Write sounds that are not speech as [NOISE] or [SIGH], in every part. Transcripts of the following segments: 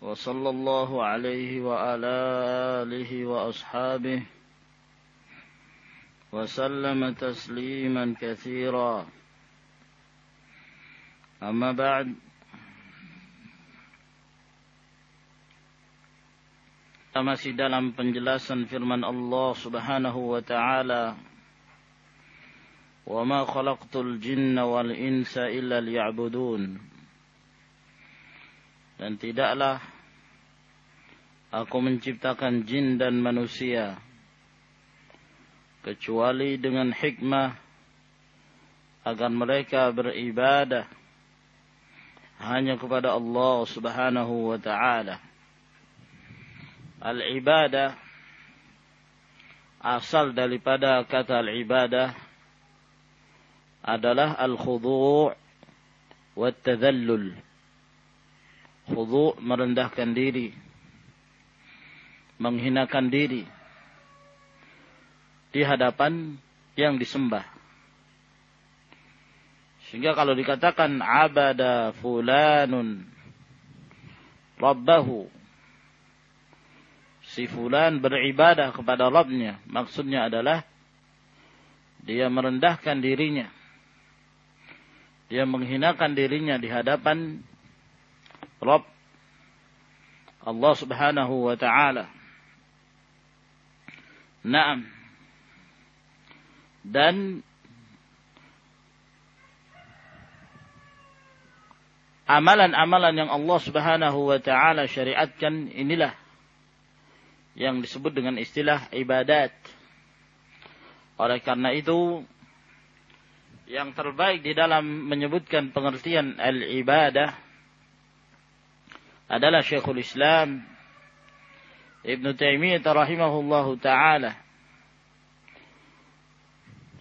وصلى الله عليه وعلى آله وأصحابه وسلم تسليما كثيرا. أما بعد كما dalam penjelasan في Allah الله سبحانه وتعالى وما خلقت الجن والإنس إلا ليعبدون dan tidaklah aku menciptakan jin dan manusia kecuali dengan hikmah agar mereka beribadah hanya kepada Allah Subhanahu wa taala. Al-ibadah asal daripada kata al-ibadah adalah al-khudu' wa tadhallul khudu' merendahkan diri. Menghinakan diri. Di hadapan yang disembah. Sehingga kalau dikatakan abada fulanun rabbahu. Si fulan beribadah kepada Rabbnya. Maksudnya adalah dia merendahkan dirinya. Dia menghinakan dirinya di hadapan Rabb Allah Subhanahu wa taala. Naam. Dan amalan-amalan yang Allah Subhanahu wa taala syariatkan inilah yang disebut dengan istilah ibadat. Oleh karena itu yang terbaik di dalam menyebutkan pengertian al-ibadah adalah Syekhul Islam Ibn Taimiyah rahimahullahu taala.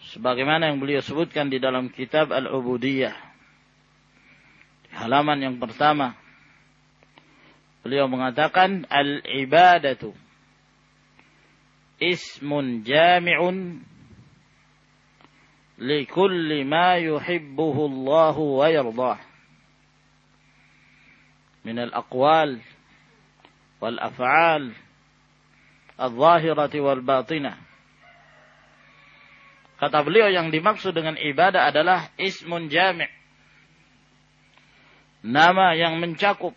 Sebagaimana yang beliau sebutkan di dalam kitab Al-Ubudiyah. Halaman yang pertama. Beliau mengatakan al-ibadatu ismun jami'un likulli ma yuhibbuhu Allah wa yardah من الأقوال والأفعال الظاهرة والباطنة Kata beliau yang dimaksud dengan ibadah adalah ismun jami' nama yang mencakup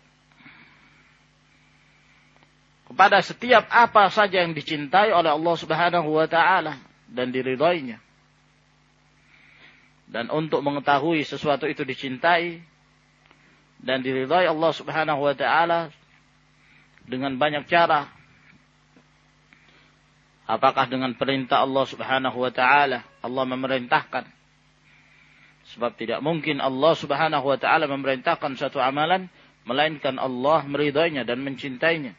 kepada setiap apa saja yang dicintai oleh Allah Subhanahu wa taala dan diridhoinya. Dan untuk mengetahui sesuatu itu dicintai, dan diridhai Allah Subhanahu wa taala dengan banyak cara. Apakah dengan perintah Allah Subhanahu wa taala Allah memerintahkan? Sebab tidak mungkin Allah Subhanahu wa taala memerintahkan suatu amalan melainkan Allah meridainya dan mencintainya.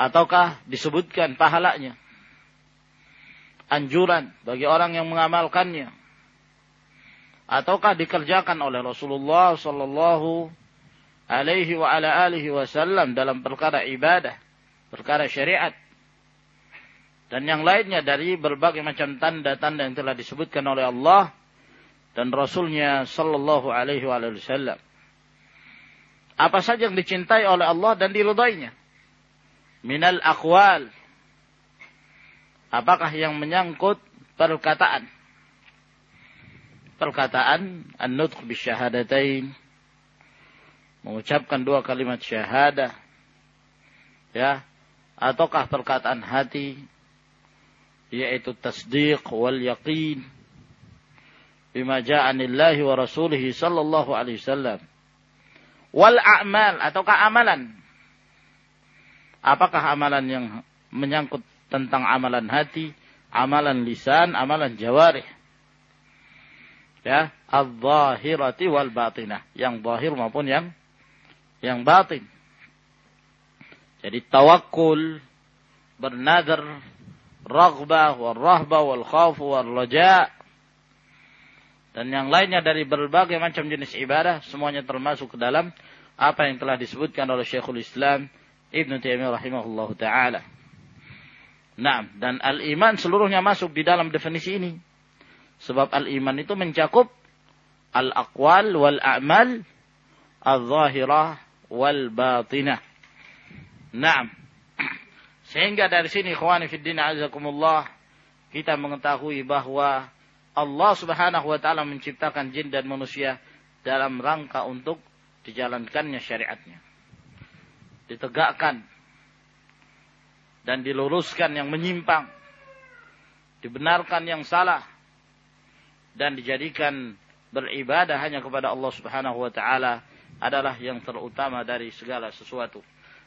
Ataukah disebutkan pahalanya? Anjuran bagi orang yang mengamalkannya ataukah dikerjakan oleh Rasulullah sallallahu alaihi wa ala alihi wasallam dalam perkara ibadah, perkara syariat dan yang lainnya dari berbagai macam tanda-tanda yang telah disebutkan oleh Allah dan Rasulnya sallallahu alaihi wa wasallam. Apa saja yang dicintai oleh Allah dan diridainya. Minal aqwal. Apakah yang menyangkut perkataan perkataan an-nutq bisyahadatain. Mengucapkan dua kalimat syahadah. Ya. Ataukah perkataan hati. Yaitu tasdiq wal yaqin. Bima ja'anillahi wa rasulihi sallallahu alaihi wasallam. Wal a'mal. Ataukah amalan. Apakah amalan yang menyangkut tentang amalan hati amalan lisan amalan jawarih ya al zahirati wal batinah yang zahir maupun yang yang batin. Jadi tawakul, bernadar, raghbah, wal rahbah, wal khawf, wal raja. Dan yang lainnya dari berbagai macam jenis ibadah, semuanya termasuk ke dalam apa yang telah disebutkan oleh Syekhul Islam Ibn Taimiyah rahimahullah ta'ala. Nah, dan al-iman seluruhnya masuk di dalam definisi ini. Sebab al-iman itu mencakup al-aqwal wal a'mal al-zahirah wal batinah. Nah, [CLEARS THROAT] sehingga dari sini ikhwani fiddin azakumullah kita mengetahui bahwa Allah Subhanahu wa taala menciptakan jin dan manusia dalam rangka untuk dijalankannya syariatnya. Ditegakkan dan diluruskan yang menyimpang. Dibenarkan yang salah dan dijadikan beribadah hanya kepada Allah Subhanahu wa taala adalah yang terutama dari segala sesuatu.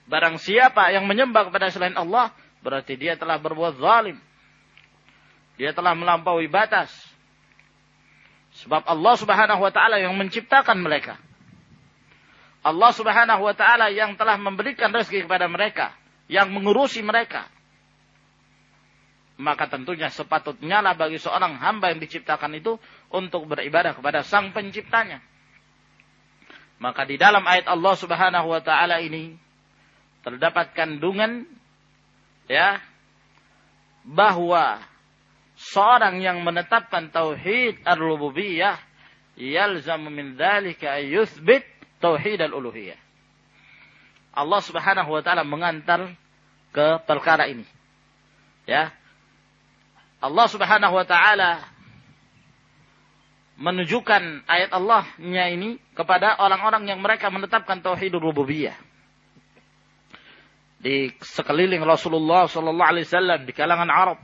Barang siapa yang menyembah kepada selain Allah, berarti dia telah berbuat zalim. Dia telah melampaui batas. Sebab Allah Subhanahu wa taala yang menciptakan mereka. Allah Subhanahu wa taala yang telah memberikan rezeki kepada mereka, yang mengurusi mereka. Maka tentunya sepatutnya lah bagi seorang hamba yang diciptakan itu untuk beribadah kepada sang penciptanya. Maka di dalam ayat Allah Subhanahu wa taala ini terdapat kandungan ya bahwa seorang yang menetapkan tauhid ar-rububiyah yalzamu min dzalika yuthbit tauhid al-uluhiyah. Allah Subhanahu wa taala mengantar ke perkara ini. Ya. Allah Subhanahu wa taala menunjukkan ayat Allahnya ini kepada orang-orang yang mereka menetapkan tauhid rububiyah di sekeliling Rasulullah sallallahu alaihi wasallam di kalangan Arab.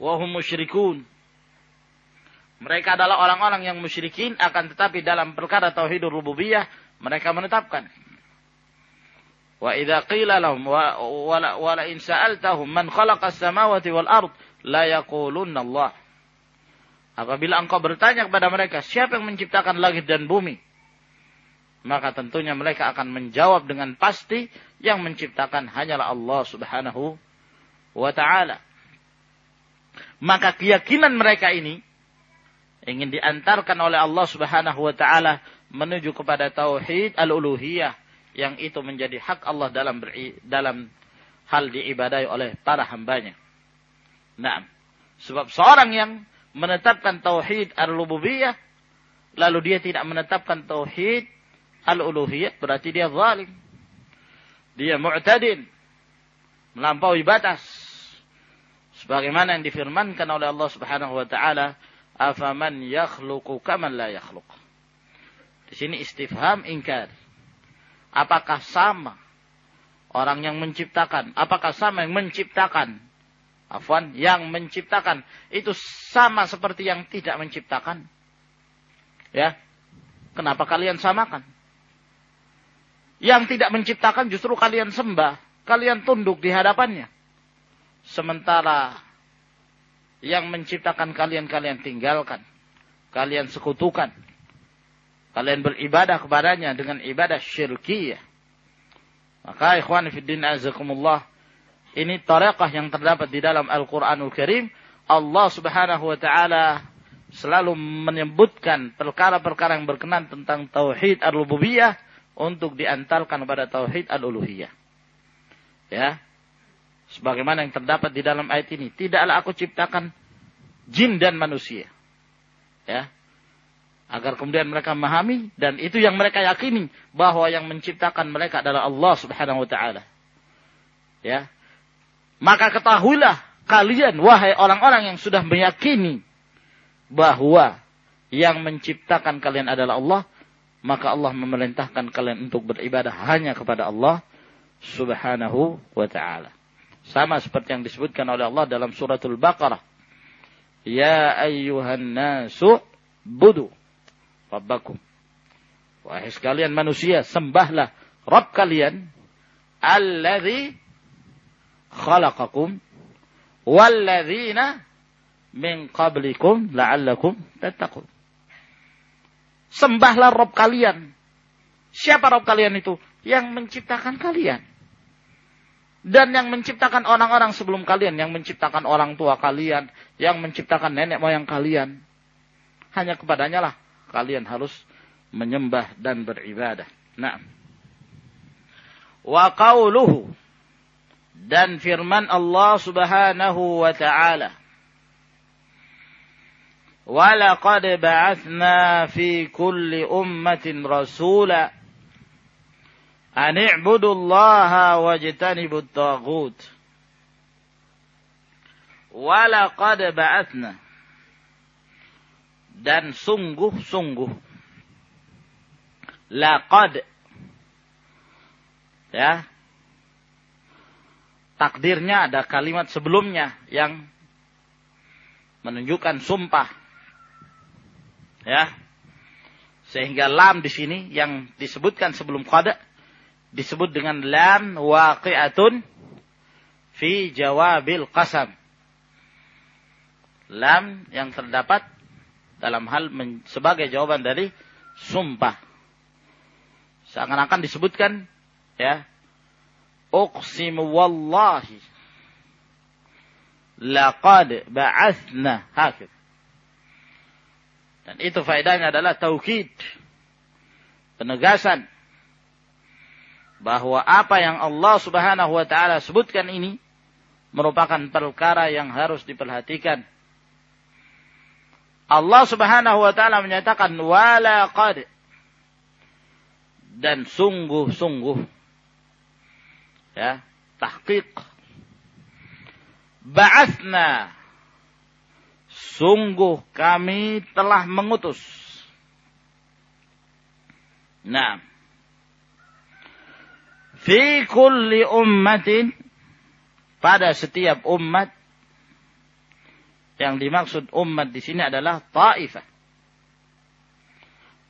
Wahum musyrikun. Mereka adalah orang-orang yang musyrikin akan tetapi dalam perkara tauhid rububiyah mereka menetapkan. Wa idza qila lahum wa, la in sa'altahum man khalaqa as-samawati wal ard la yaqulunna Allah. Apabila engkau bertanya kepada mereka, siapa yang menciptakan langit dan bumi? maka tentunya mereka akan menjawab dengan pasti yang menciptakan hanyalah Allah Subhanahu wa taala. Maka keyakinan mereka ini ingin diantarkan oleh Allah Subhanahu wa taala menuju kepada tauhid al-uluhiyah yang itu menjadi hak Allah dalam dalam hal diibadai oleh para hambanya. Nah, sebab seorang yang menetapkan tauhid al-rububiyah lalu dia tidak menetapkan tauhid al-uluhiyah berarti dia zalim. Dia mu'tadin. Melampaui batas. Sebagaimana yang difirmankan oleh Allah Subhanahu wa taala, "Afaman yakhluqu kaman la yakhluq." Di sini istifham ingkar. Apakah sama orang yang menciptakan? Apakah sama yang menciptakan? Afwan, yang menciptakan itu sama seperti yang tidak menciptakan? Ya. Kenapa kalian samakan? Yang tidak menciptakan justru kalian sembah. Kalian tunduk di hadapannya. Sementara yang menciptakan kalian, kalian tinggalkan. Kalian sekutukan. Kalian beribadah kepadanya dengan ibadah syirkiyah. Maka ikhwan fiddin azakumullah. Ini tariqah yang terdapat di dalam Al-Quranul Karim. Allah subhanahu wa ta'ala selalu menyebutkan perkara-perkara yang berkenan tentang tauhid al-rububiyah untuk diantarkan kepada tauhid al-uluhiyah. Ya. Sebagaimana yang terdapat di dalam ayat ini, tidaklah aku ciptakan jin dan manusia. Ya. Agar kemudian mereka memahami dan itu yang mereka yakini bahwa yang menciptakan mereka adalah Allah Subhanahu wa taala. Ya. Maka ketahuilah kalian wahai orang-orang yang sudah meyakini bahwa yang menciptakan kalian adalah Allah, maka Allah memerintahkan kalian untuk beribadah hanya kepada Allah Subhanahu wa taala. Sama seperti yang disebutkan oleh Allah dalam suratul Baqarah. Ya ayyuhan nasu budu rabbakum. Wahai sekalian manusia, sembahlah Rabb kalian alladzi khalaqakum walladzina min qablikum la'allakum tattaqun. Sembahlah Rob kalian. Siapa Rob kalian itu? Yang menciptakan kalian. Dan yang menciptakan orang-orang sebelum kalian. Yang menciptakan orang tua kalian. Yang menciptakan nenek moyang kalian. Hanya kepadanya lah kalian harus menyembah dan beribadah. Nah. Wa qawluhu. Dan firman Allah subhanahu wa ta'ala. ولقد بعثنا في كل أمة رسولا أن اعبدوا الله واجتنبوا الطاغوت ولقد بعثنا dan sungguh-sungguh laqad ya takdirnya ada kalimat sebelumnya yang menunjukkan sumpah Ya. Sehingga lam di sini yang disebutkan sebelum qada disebut dengan lam waqi'atun fi jawabil qasam. Lam yang terdapat dalam hal sebagai jawaban dari sumpah. Seakan-akan disebutkan ya uqsimu wallahi laqad ba'athna hakid dan itu faedahnya adalah taukid. Penegasan. Bahwa apa yang Allah subhanahu wa ta'ala sebutkan ini. Merupakan perkara yang harus diperhatikan. Allah subhanahu wa ta'ala menyatakan. Wala qad. Dan sungguh-sungguh. Ya. Tahqiq. Ba'athna Sungguh kami telah mengutus. Nah. Fi kulli ummatin. Pada setiap umat. Yang dimaksud umat di sini adalah ta'ifah.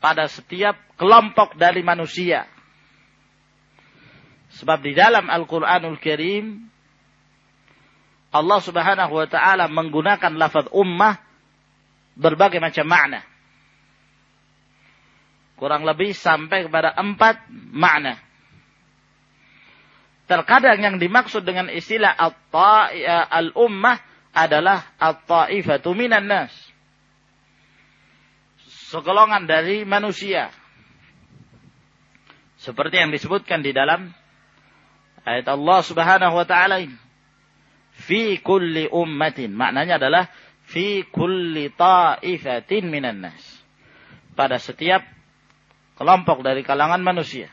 Pada setiap kelompok dari manusia. Sebab di dalam Al-Quranul Karim Allah Subhanahu wa taala menggunakan lafaz ummah berbagai macam makna. Kurang lebih sampai kepada empat makna. Terkadang yang dimaksud dengan istilah al-ummah adalah at-ta'ifatu minan nas. Segelongan dari manusia. Seperti yang disebutkan di dalam ayat Allah Subhanahu wa taala ini fi kulli ummatin. Maknanya adalah fi kulli ta'ifatin minan nas. Pada setiap kelompok dari kalangan manusia.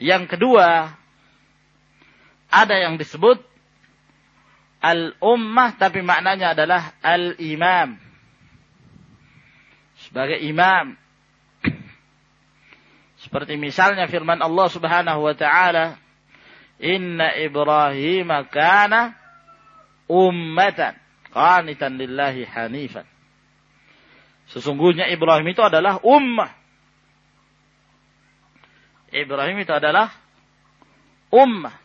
Yang kedua, ada yang disebut al-ummah tapi maknanya adalah al-imam. Sebagai imam. Seperti misalnya firman Allah Subhanahu wa taala Inna Ibrahim kana ummatan qanitan lillahi hanifan. Sesungguhnya Ibrahim itu adalah ummah. Ibrahim itu adalah ummah.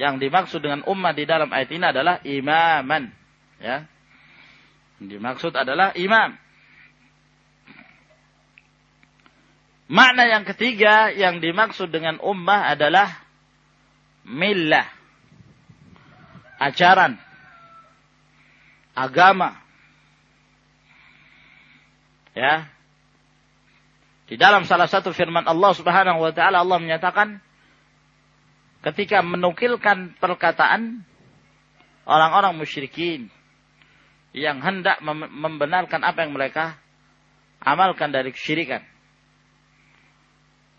Yang dimaksud dengan ummah di dalam ayat ini adalah imaman. Ya. Yang dimaksud adalah imam. Makna yang ketiga yang dimaksud dengan ummah adalah millah, ajaran, agama. Ya. Di dalam salah satu firman Allah Subhanahu wa taala Allah menyatakan ketika menukilkan perkataan orang-orang musyrikin yang hendak membenarkan apa yang mereka amalkan dari kesyirikan.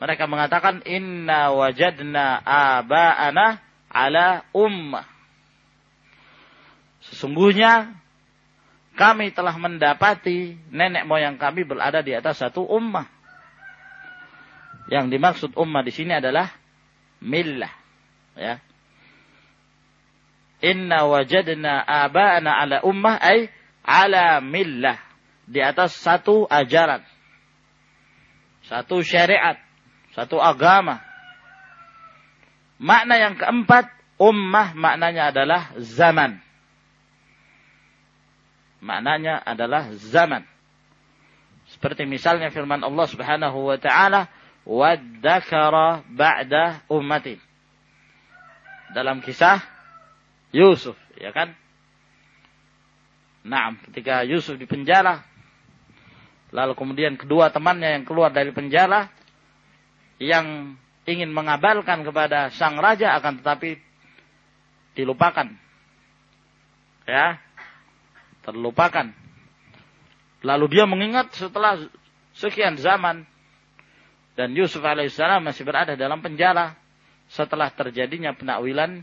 Mereka mengatakan inna wajadna aba'ana ala ummah. Sesungguhnya kami telah mendapati nenek moyang kami berada di atas satu ummah. Yang dimaksud ummah di sini adalah millah. Ya. Inna wajadna aba'ana ala ummah ay ala millah. Di atas satu ajaran. Satu syariat satu agama. Makna yang keempat, ummah maknanya adalah zaman. Maknanya adalah zaman. Seperti misalnya firman Allah Subhanahu wa taala, "Wadzakara ba'da ummatin." Dalam kisah Yusuf, ya kan? Nah, ketika Yusuf di penjara, lalu kemudian kedua temannya yang keluar dari penjara, yang ingin mengabalkan kepada sang raja akan tetapi dilupakan. Ya, terlupakan. Lalu dia mengingat setelah sekian zaman dan Yusuf alaihissalam masih berada dalam penjara setelah terjadinya penakwilan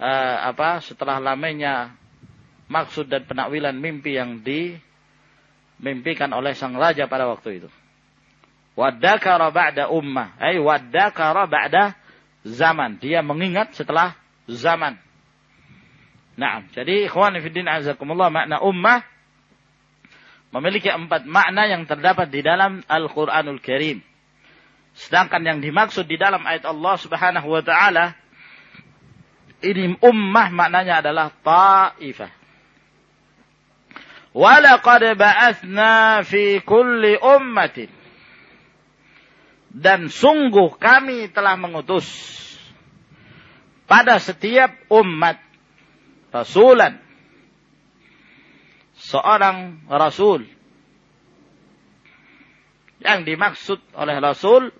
uh, apa setelah lamanya maksud dan penakwilan mimpi yang dimimpikan oleh sang raja pada waktu itu. Wadakara ba'da ummah. Ay wadakara ba'da zaman. Dia mengingat setelah zaman. Nah, jadi ikhwan fiddin azakumullah makna ummah memiliki empat makna yang terdapat di dalam Al-Quranul Karim. Sedangkan yang dimaksud di dalam ayat Allah subhanahu wa ta'ala ini ummah maknanya adalah ta'ifah. Walaqad ba'athna fi kulli ummatin. Dan sungguh kami telah mengutus pada setiap umat rasulan. Seorang rasul. Yang dimaksud oleh rasul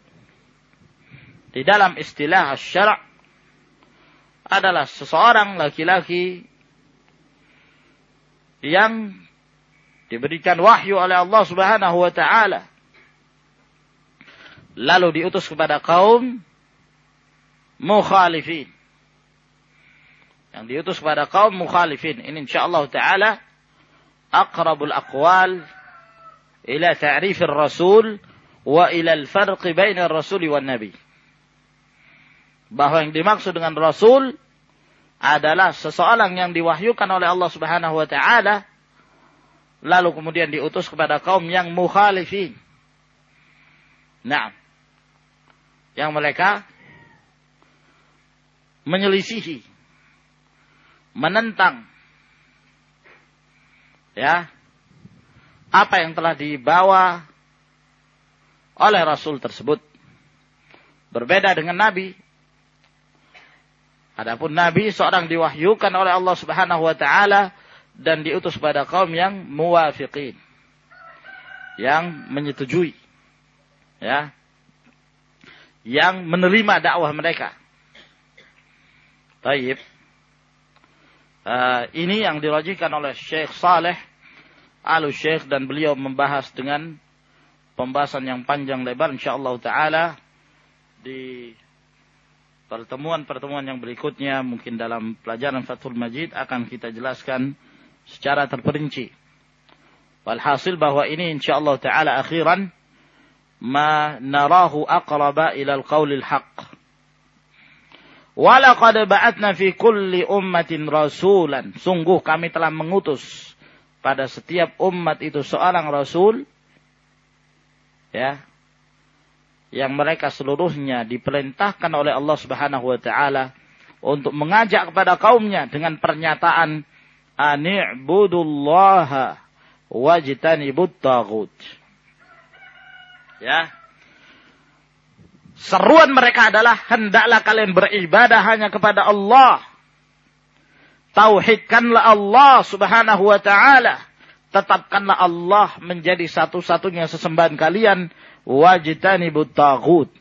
di dalam istilah syara' adalah seseorang laki-laki yang diberikan wahyu oleh Allah Subhanahu wa taala lalu diutus kepada kaum mukhalifin. Yang diutus kepada kaum mukhalifin. Ini insyaallah taala aqrabul aqwal ila ta'rif rasul wa ila al-farq baina ar-rasul wan nabi bahwa yang dimaksud dengan rasul adalah seseorang yang diwahyukan oleh Allah Subhanahu wa taala lalu kemudian diutus kepada kaum yang mukhalifin. Nah, yang mereka menyelisihi, menentang, ya, apa yang telah dibawa oleh Rasul tersebut. Berbeda dengan Nabi. Adapun Nabi seorang diwahyukan oleh Allah Subhanahu wa taala dan diutus pada kaum yang muwafiqin. Yang menyetujui. Ya. Yang menerima dakwah mereka. Taib. Uh, ini yang dirajikan oleh Syekh Saleh Alu Syekh dan beliau membahas dengan pembahasan yang panjang lebar insyaallah taala di pertemuan-pertemuan yang berikutnya mungkin dalam pelajaran Fathul Majid akan kita jelaskan secara terperinci. Walhasil bahwa ini insyaallah taala akhiran ma narahu aqraba ila al-qaulil haqq. Walaqad ba'atna fi kulli ummatin rasulan. Sungguh kami telah mengutus pada setiap umat itu seorang rasul ya yang mereka seluruhnya diperintahkan oleh Allah Subhanahu wa taala untuk mengajak kepada kaumnya dengan pernyataan ani'budullaha wajtanibut tagut. Ya. Seruan mereka adalah hendaklah kalian beribadah hanya kepada Allah. Tauhidkanlah Allah Subhanahu wa taala. Tetapkanlah Allah menjadi satu-satunya sesembahan kalian wajtanibut tagut.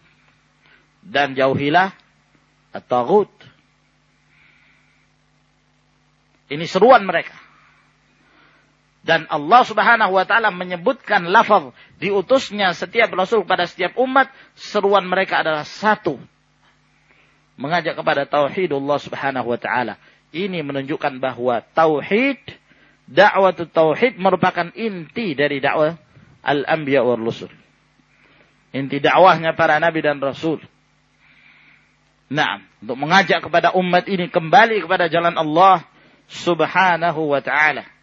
Dan jauhilah at-tagut. Ini seruan mereka. Dan Allah subhanahu wa ta'ala menyebutkan lafaz diutusnya setiap rasul pada setiap umat. Seruan mereka adalah satu. Mengajak kepada tauhid Allah subhanahu wa ta'ala. Ini menunjukkan bahwa tauhid, dakwah tauhid merupakan inti dari dakwah al-anbiya wal rusul. Inti dakwahnya para nabi dan rasul. Nah, untuk mengajak kepada umat ini kembali kepada jalan Allah subhanahu wa ta'ala.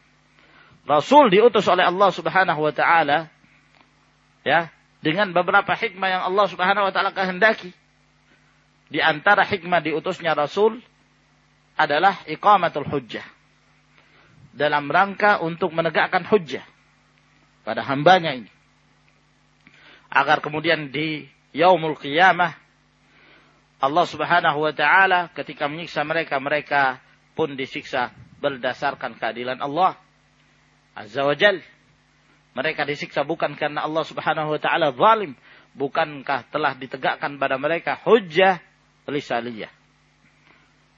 Rasul diutus oleh Allah subhanahu wa ta'ala. Ya, dengan beberapa hikmah yang Allah subhanahu wa ta'ala kehendaki. Di antara hikmah diutusnya Rasul adalah iqamatul hujjah. Dalam rangka untuk menegakkan hujjah pada hambanya ini. agar kemudian di yaumul qiyamah Allah Subhanahu wa taala ketika menyiksa mereka mereka pun disiksa berdasarkan keadilan Allah Azza wa Jal. Mereka disiksa bukan karena Allah Subhanahu wa taala zalim, bukankah telah ditegakkan pada mereka hujjah lisaliyah.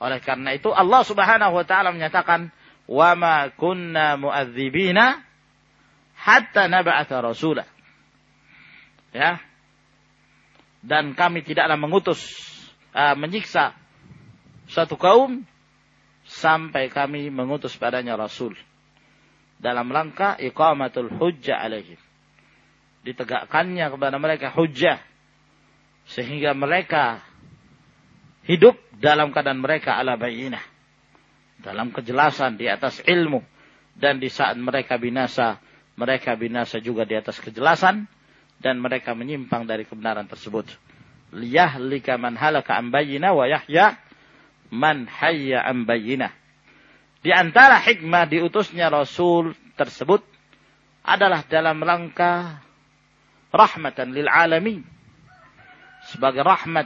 Oleh karena itu Allah Subhanahu wa taala menyatakan wa ma kunna mu'adzibina hatta nab'atha rasula. Ya. Dan kami tidaklah mengutus uh, menyiksa satu kaum sampai kami mengutus padanya rasul dalam rangka iqamatul hujjah alaihim ditegakkannya kepada mereka hujjah sehingga mereka hidup dalam keadaan mereka ala bayinah. Dalam kejelasan di atas ilmu. Dan di saat mereka binasa, mereka binasa juga di atas kejelasan. Dan mereka menyimpang dari kebenaran tersebut. Liyahlika man halaka an wa yahya man hayya an Di antara hikmah diutusnya Rasul tersebut adalah dalam rangka rahmatan lil alamin. Sebagai rahmat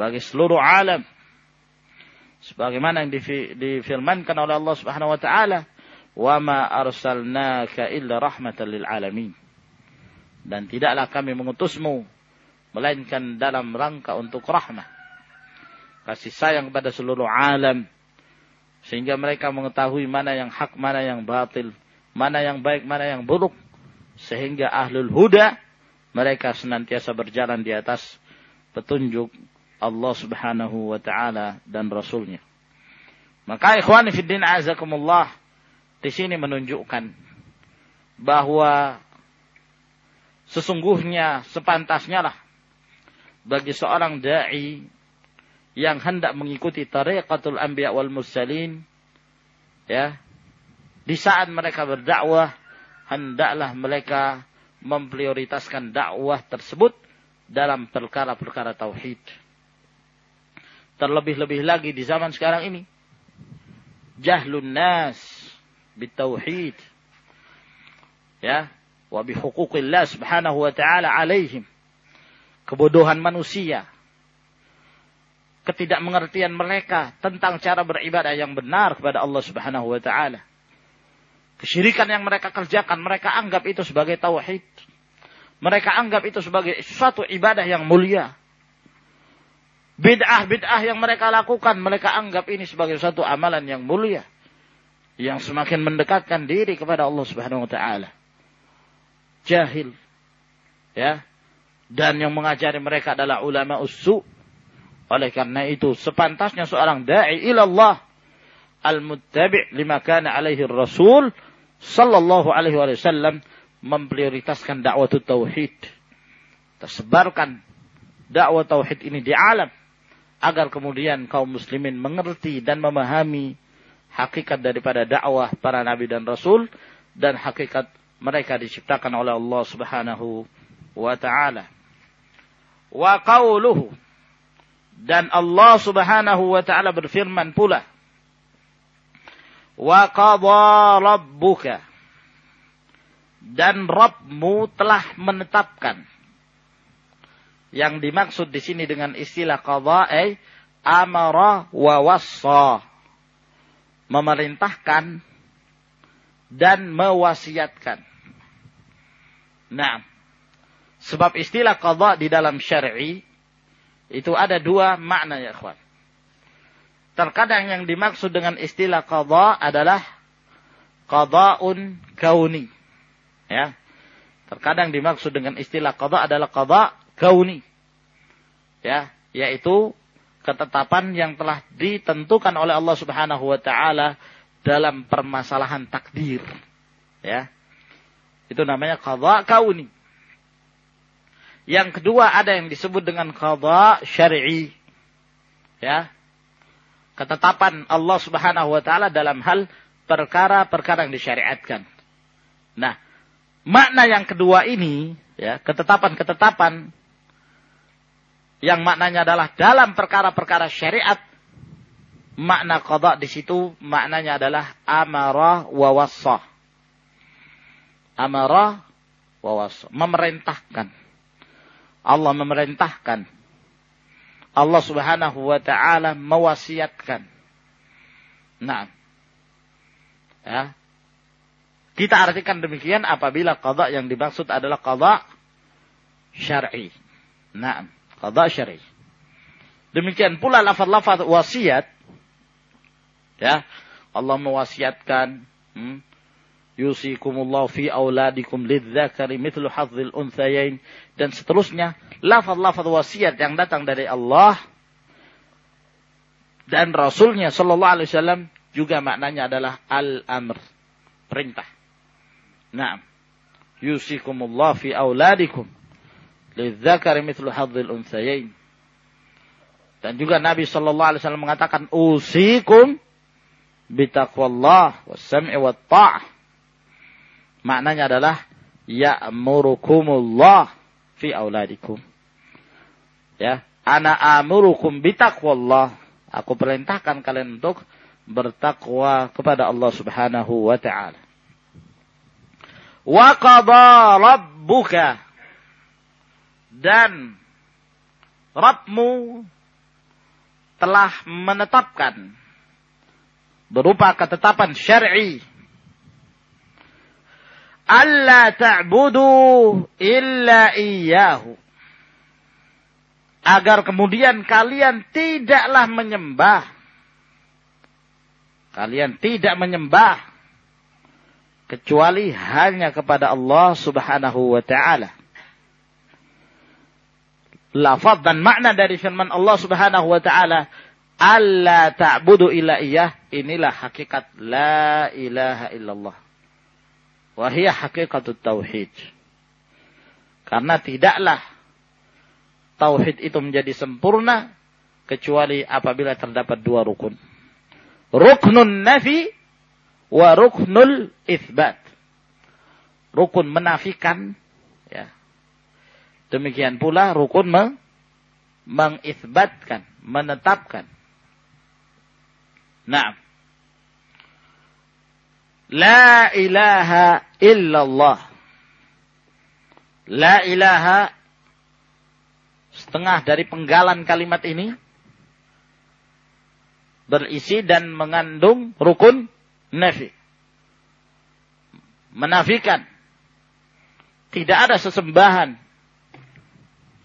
bagi seluruh alam. Sebagaimana yang difirmankan oleh Allah Subhanahu wa taala, "Wa ma arsalnaka illa rahmatan lil alamin." Dan tidaklah kami mengutusmu melainkan dalam rangka untuk rahmah. Kasih sayang kepada seluruh alam sehingga mereka mengetahui mana yang hak, mana yang batil, mana yang baik, mana yang buruk sehingga ahlul huda mereka senantiasa berjalan di atas petunjuk Allah Subhanahu wa taala dan rasulnya. Maka ikhwani fiddin azakumullah di sini menunjukkan bahwa sesungguhnya sepantasnya lah bagi seorang dai yang hendak mengikuti tariqatul anbiya wal mursalin ya di saat mereka berdakwah hendaklah mereka memprioritaskan dakwah tersebut dalam perkara-perkara tauhid Terlebih-lebih lagi di zaman sekarang ini. Jahlun nas bitauhid. Ya, wa bihuquqillah subhanahu wa ta'ala alaihim. Kebodohan manusia. Ketidakmengertian mereka tentang cara beribadah yang benar kepada Allah subhanahu wa ta'ala. Kesyirikan yang mereka kerjakan, mereka anggap itu sebagai tauhid. Mereka anggap itu sebagai suatu ibadah yang mulia bid'ah-bid'ah yang mereka lakukan, mereka anggap ini sebagai satu amalan yang mulia. Yang semakin mendekatkan diri kepada Allah subhanahu wa ta'ala. Jahil. Ya. Dan yang mengajari mereka adalah ulama usu. Oleh karena itu, sepantasnya seorang da'i ilallah. Al-muttabi' lima kana alaihi rasul. Sallallahu alaihi wasallam. Memprioritaskan dakwah tauhid. Tersebarkan dakwah tauhid ini di alam agar kemudian kaum muslimin mengerti dan memahami hakikat daripada dakwah para nabi dan rasul dan hakikat mereka diciptakan oleh Allah Subhanahu wa taala. Wa qauluhu dan Allah Subhanahu wa taala berfirman pula Wa qadha rabbuka dan Rabbmu telah menetapkan yang dimaksud di sini dengan istilah qadha ay amara wa wassa. Memerintahkan dan mewasiatkan. Nah, sebab istilah qadha di dalam syar'i itu ada dua makna ya ikhwan. Terkadang yang dimaksud dengan istilah qadha adalah qada'un kauni. Ya. Terkadang dimaksud dengan istilah qadha adalah qadha kauni. Ya, yaitu ketetapan yang telah ditentukan oleh Allah Subhanahu wa taala dalam permasalahan takdir. Ya. Itu namanya qadha kauni. Yang kedua ada yang disebut dengan qadha syar'i. Ya. Ketetapan Allah Subhanahu wa taala dalam hal perkara-perkara yang disyariatkan. Nah, makna yang kedua ini ya, ketetapan-ketetapan yang maknanya adalah dalam perkara-perkara syariat makna qada di situ maknanya adalah amarah wa wassah. Amarah wawasa. Memerintahkan. Allah memerintahkan. Allah subhanahu wa ta'ala mewasiatkan. Nah. Ya. Kita artikan demikian apabila qada yang dimaksud adalah qada syar'i. Nah, qada syar'i. Demikian pula lafaz-lafaz wasiat ya. Allah mewasiatkan hmm, yusikumullahu fi auladikum lidzakari mithlu hadzil unthayain. Dan seterusnya lafaz-lafaz wasiat yang datang dari Allah dan Rasulnya Shallallahu Alaihi Wasallam juga maknanya adalah al-amr perintah. Nah, yusikumullah fi auladikum lidzakari mithlu hadzil unthayain. Dan juga Nabi Shallallahu Alaihi Wasallam mengatakan usikum bitaqwallah wasam'i wa ta'ah Maknanya adalah ya'murukumullah fi auladikum. Ya, ana amurukum bitaqwallah. Aku perintahkan kalian untuk bertakwa kepada Allah Subhanahu wa taala. Wa qada rabbuka dan Rabbmu telah menetapkan berupa ketetapan syar'i alla ta'budu illa iyyahu. Agar kemudian kalian tidaklah menyembah. Kalian tidak menyembah. Kecuali hanya kepada Allah subhanahu wa ta'ala. Lafaz dan makna dari firman Allah subhanahu wa ta'ala. Alla ta'budu illa iyyah. Inilah hakikat la ilaha illallah. Wahia hakikatut tauhid. Karena tidaklah tauhid itu menjadi sempurna kecuali apabila terdapat dua rukun. Ruknun nafi wa ruknul ithbat. Rukun menafikan ya. Demikian pula rukun me mengisbatkan, menetapkan. Nah, La ilaha illallah. La ilaha setengah dari penggalan kalimat ini berisi dan mengandung rukun nafi. Menafikan. Tidak ada sesembahan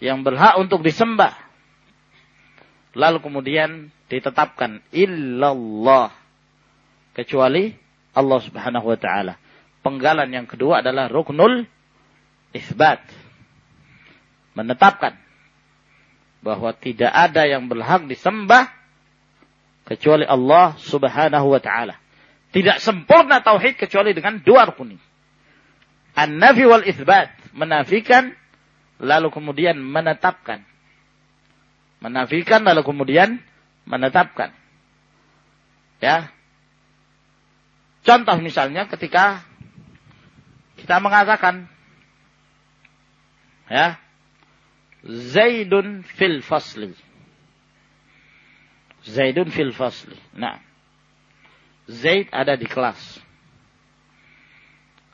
yang berhak untuk disembah. Lalu kemudian ditetapkan illallah. Kecuali Allah Subhanahu wa taala. Penggalan yang kedua adalah ruknul isbat. Menetapkan bahwa tidak ada yang berhak disembah kecuali Allah Subhanahu wa taala. Tidak sempurna tauhid kecuali dengan dua rukun ini. An-nafi wal isbat, menafikan lalu kemudian menetapkan. Menafikan lalu kemudian menetapkan. Ya, Contoh misalnya ketika kita mengatakan ya Zaidun fil fasli. Zaidun fil fasli. Nah, Zaid ada di kelas.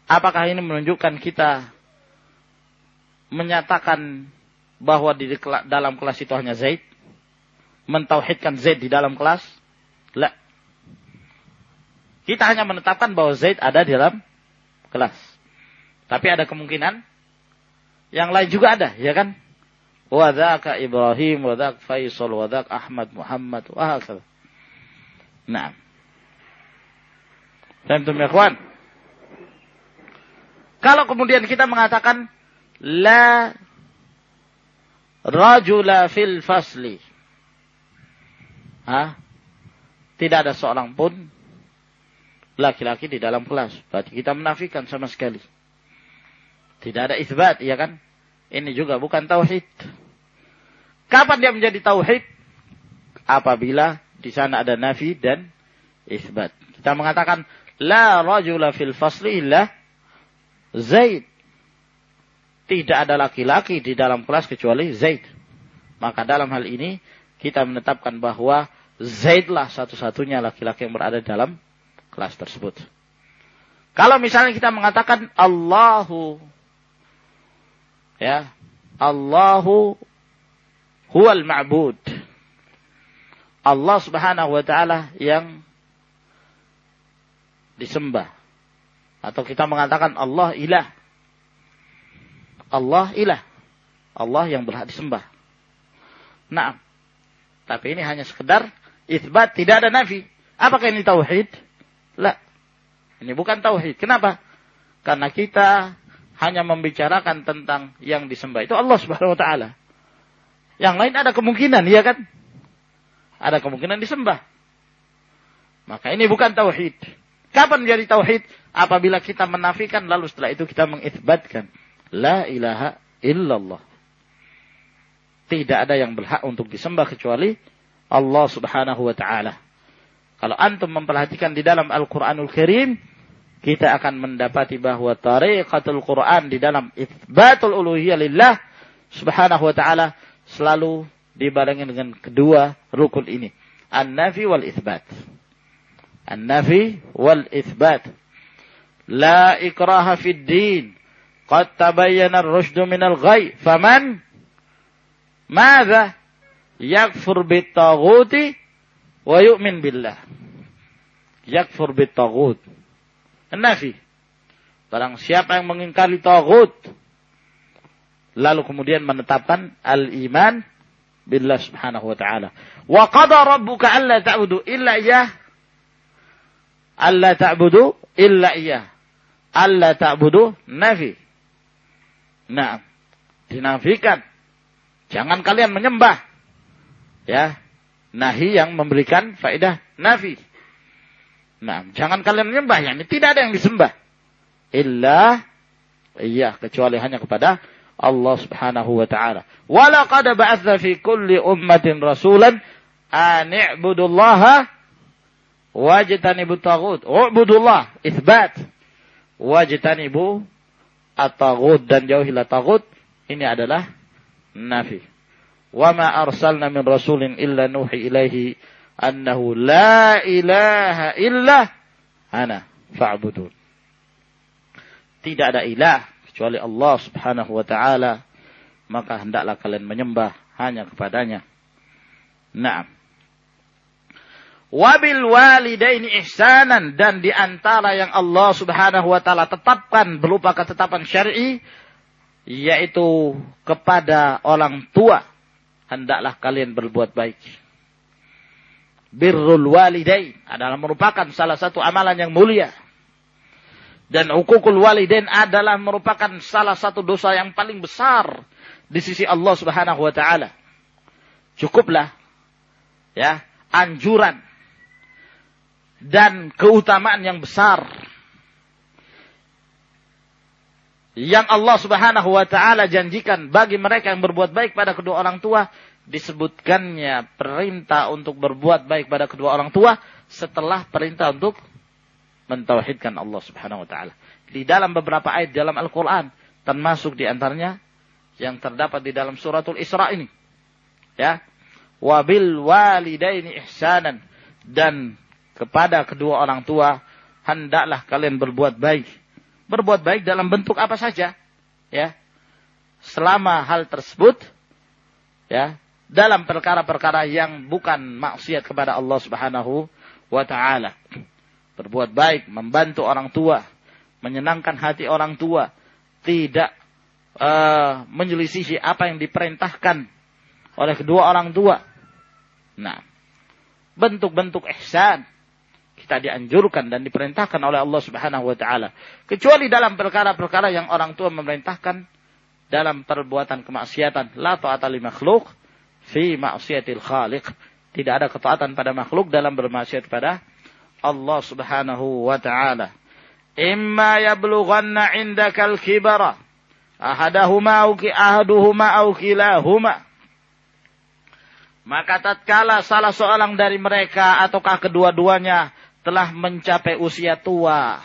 Apakah ini menunjukkan kita menyatakan bahwa di dalam kelas itu hanya Zaid? Mentauhidkan Zaid di dalam kelas? La. Kita hanya menetapkan bahwa Zaid ada di dalam kelas. Tapi ada kemungkinan yang lain juga ada, ya kan? Wadaka Ibrahim, wadak Faisal, wadak Ahmad, Muhammad, wahakal. Nah. Dan ya kawan. Kalau kemudian kita mengatakan la rajula fil fasli. Hah? Tidak ada seorang pun laki-laki di dalam kelas. Berarti kita menafikan sama sekali. Tidak ada isbat, ya kan? Ini juga bukan tauhid. Kapan dia menjadi tauhid? Apabila di sana ada nafi dan isbat. Kita mengatakan la rajula fil fasli illa Zaid. Tidak ada laki-laki di dalam kelas kecuali Zaid. Maka dalam hal ini kita menetapkan bahwa Zaidlah satu-satunya laki-laki yang berada dalam kelas tersebut. Kalau misalnya kita mengatakan Allahu Ya. Allahu huwal ma'bud. Allah Subhanahu wa taala yang disembah. Atau kita mengatakan Allah ilah. Allah ilah. Allah yang berhak disembah. Nah, tapi ini hanya sekedar isbat, tidak ada nafi. Apakah ini tauhid? La. Ini bukan tauhid. Kenapa? Karena kita hanya membicarakan tentang yang disembah itu Allah Subhanahu wa taala. Yang lain ada kemungkinan, iya kan? Ada kemungkinan disembah. Maka ini bukan tauhid. Kapan menjadi tauhid? Apabila kita menafikan lalu setelah itu kita mengisbatkan la ilaha illallah. Tidak ada yang berhak untuk disembah kecuali Allah Subhanahu wa taala. Kalau antum memperhatikan di dalam Al-Qur'anul Karim, kita akan mendapati bahwa tariqatul Quran di dalam itsbatul uluhiyah lillah Subhanahu wa taala selalu dibarengi dengan kedua rukun ini, an-nafi wal itsbat. An-nafi wal itsbat. La ikraha fid din. Qad tabayyana ar-rusydu min al-ghay. Faman madza yakfur bit-taghuti wa yu'min billah. Yakfur bit-taghut. An-nafi. Barang siapa yang mengingkari taghut lalu kemudian menetapkan al-iman billah subhanahu wa ta'ala. Wa qada rabbuka alla ta'budu illa iyyah alla ta'budu illa iya. Alla ta'budu nafi. Nah, dinafikan. Jangan kalian menyembah. Ya. Nahi yang memberikan faedah nafi. Nah, jangan kalian menyembah. Yani tidak ada yang disembah. Illa iya. Kecuali hanya kepada Allah subhanahu wa ta'ala. Walaqad ba'atha fi kulli ummatin rasulan an i'budullaha wajtanibu. Ubudullah, isbat. Wajtanibu at-tagut dan jauhilah tagut. Ini adalah nafi. Ma arsalna min rasulin illa nuhi ilaihi annahu la ilaha illa ana fa'budun. Tidak ada ilah kecuali Allah Subhanahu wa taala, maka hendaklah kalian menyembah hanya kepadanya. Naam. Wabil walidaini ihsanan dan di antara yang Allah Subhanahu wa taala tetapkan berupa ketetapan syar'i yaitu kepada orang tua hendaklah kalian berbuat baik. Birrul walidain adalah merupakan salah satu amalan yang mulia. Dan hukukul walidain adalah merupakan salah satu dosa yang paling besar di sisi Allah Subhanahu wa taala. Cukuplah ya anjuran dan keutamaan yang besar yang Allah Subhanahu wa taala janjikan bagi mereka yang berbuat baik pada kedua orang tua disebutkannya perintah untuk berbuat baik pada kedua orang tua setelah perintah untuk mentauhidkan Allah Subhanahu wa taala. Di dalam beberapa ayat dalam Al-Qur'an termasuk di antaranya yang terdapat di dalam suratul Isra ini. Ya. Wabil walidaini ihsanan dan kepada kedua orang tua, hendaklah kalian berbuat baik. Berbuat baik dalam bentuk apa saja, ya. Selama hal tersebut, ya, dalam perkara-perkara yang bukan maksiat kepada Allah Subhanahu wa taala. Berbuat baik, membantu orang tua, menyenangkan hati orang tua, tidak uh, menyelisihi apa yang diperintahkan oleh kedua orang tua. Nah, bentuk-bentuk ihsan kita dianjurkan dan diperintahkan oleh Allah Subhanahu wa taala. Kecuali dalam perkara-perkara yang orang tua memerintahkan dalam perbuatan kemaksiatan, la ta'ata li makhluk fi maksiatil khaliq. Tidak ada ketaatan pada makhluk dalam bermaksiat pada Allah Subhanahu wa taala. Imma yablughanna 'indakal kibara ahadahuma au ahaduhuma au kilahuma maka tatkala salah seorang dari mereka ataukah kedua-duanya telah mencapai usia tua.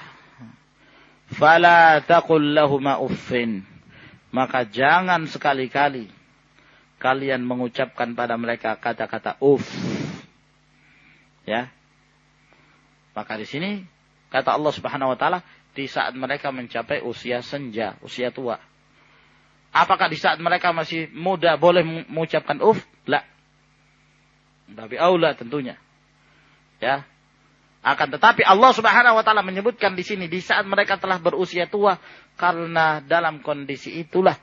Fala taqul lahuma uffin. Maka jangan sekali-kali kalian mengucapkan pada mereka kata-kata uff. Ya. Maka di sini kata Allah Subhanahu wa taala di saat mereka mencapai usia senja, usia tua. Apakah di saat mereka masih muda boleh mengucapkan uf? La. Tapi aula tentunya. Ya. Akan tetapi Allah Subhanahu wa taala menyebutkan di sini di saat mereka telah berusia tua karena dalam kondisi itulah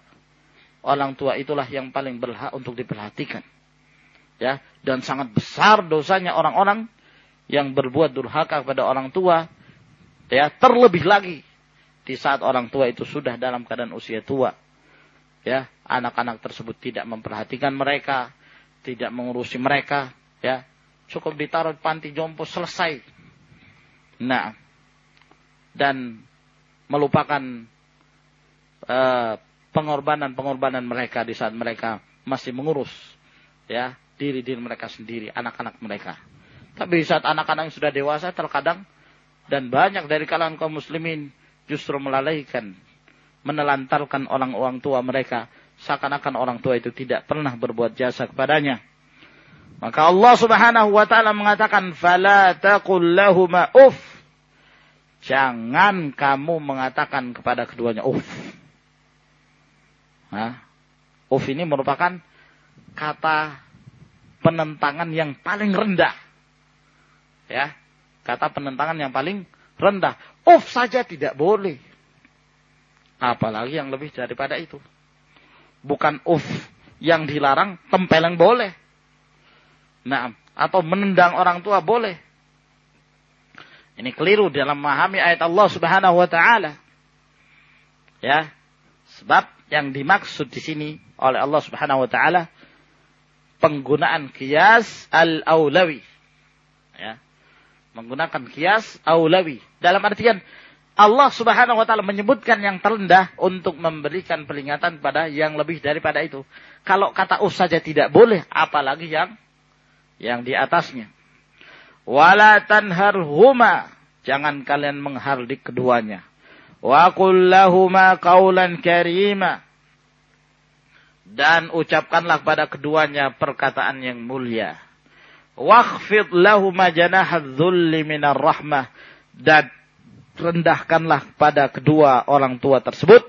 orang tua itulah yang paling berhak untuk diperhatikan. Ya, dan sangat besar dosanya orang-orang yang berbuat durhaka kepada orang tua. Ya, terlebih lagi di saat orang tua itu sudah dalam keadaan usia tua. Ya, anak-anak tersebut tidak memperhatikan mereka, tidak mengurusi mereka, ya. Cukup ditaruh panti jompo selesai Nah, dan melupakan uh, pengorbanan-pengorbanan mereka di saat mereka masih mengurus ya diri diri mereka sendiri, anak-anak mereka. Tapi saat anak-anak yang sudah dewasa terkadang dan banyak dari kalangan kaum muslimin justru melalaikan, menelantarkan orang-orang tua mereka seakan-akan orang tua itu tidak pernah berbuat jasa kepadanya. Maka Allah Subhanahu wa taala mengatakan fala taqul uff. Jangan kamu mengatakan kepada keduanya uff. Nah, uff ini merupakan kata penentangan yang paling rendah. Ya, kata penentangan yang paling rendah. Uff saja tidak boleh. Apalagi yang lebih daripada itu. Bukan uff yang dilarang, tempeleng boleh. Nah, atau menendang orang tua boleh. Ini keliru dalam memahami ayat Allah Subhanahu wa taala. Ya. Sebab yang dimaksud di sini oleh Allah Subhanahu wa taala penggunaan kias al-aulawi. Ya. Menggunakan kias aulawi. Dalam artian Allah Subhanahu wa taala menyebutkan yang terendah untuk memberikan peringatan pada yang lebih daripada itu. Kalau kata us saja tidak boleh, apalagi yang yang di atasnya. Wala tanharhuma. Jangan kalian menghardik keduanya. Wa kullahuma qawlan karima. Dan ucapkanlah pada keduanya perkataan yang mulia. Wakhfid lahuma janahad dhulli minar rahmah. Dan rendahkanlah pada kedua orang tua tersebut.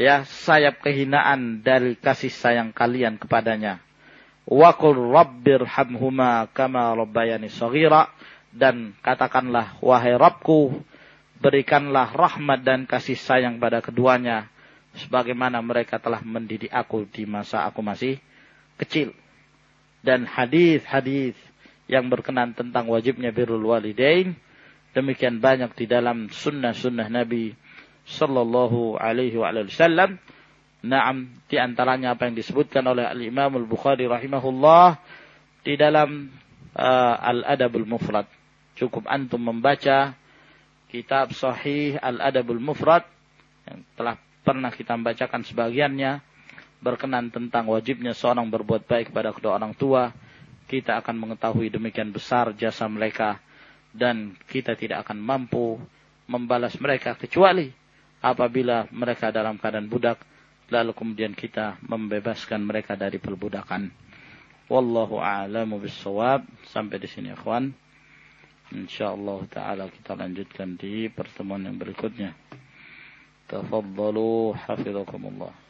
Ya, sayap kehinaan dari kasih sayang kalian kepadanya Wa qul rabbirhamhuma kama rabbayani saghira dan katakanlah wahai Rabbku berikanlah rahmat dan kasih sayang pada keduanya sebagaimana mereka telah mendidik aku di masa aku masih kecil. Dan hadis-hadis yang berkenan tentang wajibnya birrul walidain demikian banyak di dalam sunnah-sunnah Nabi sallallahu alaihi wasallam Naam, di antaranya apa yang disebutkan oleh Al-Imam Al-Bukhari rahimahullah di dalam uh, Al-Adabul Mufrad. Cukup antum membaca kitab Sahih Al-Adabul Mufrad yang telah pernah kita bacakan sebagiannya berkenan tentang wajibnya seorang berbuat baik kepada kedua orang tua. Kita akan mengetahui demikian besar jasa mereka dan kita tidak akan mampu membalas mereka kecuali apabila mereka dalam keadaan budak lalu kemudian kita membebaskan mereka dari perbudakan. Wallahu a'lamu bissawab. Sampai di sini ikhwan. Insyaallah taala kita lanjutkan di pertemuan yang berikutnya. Tafaddalu hafizakumullah.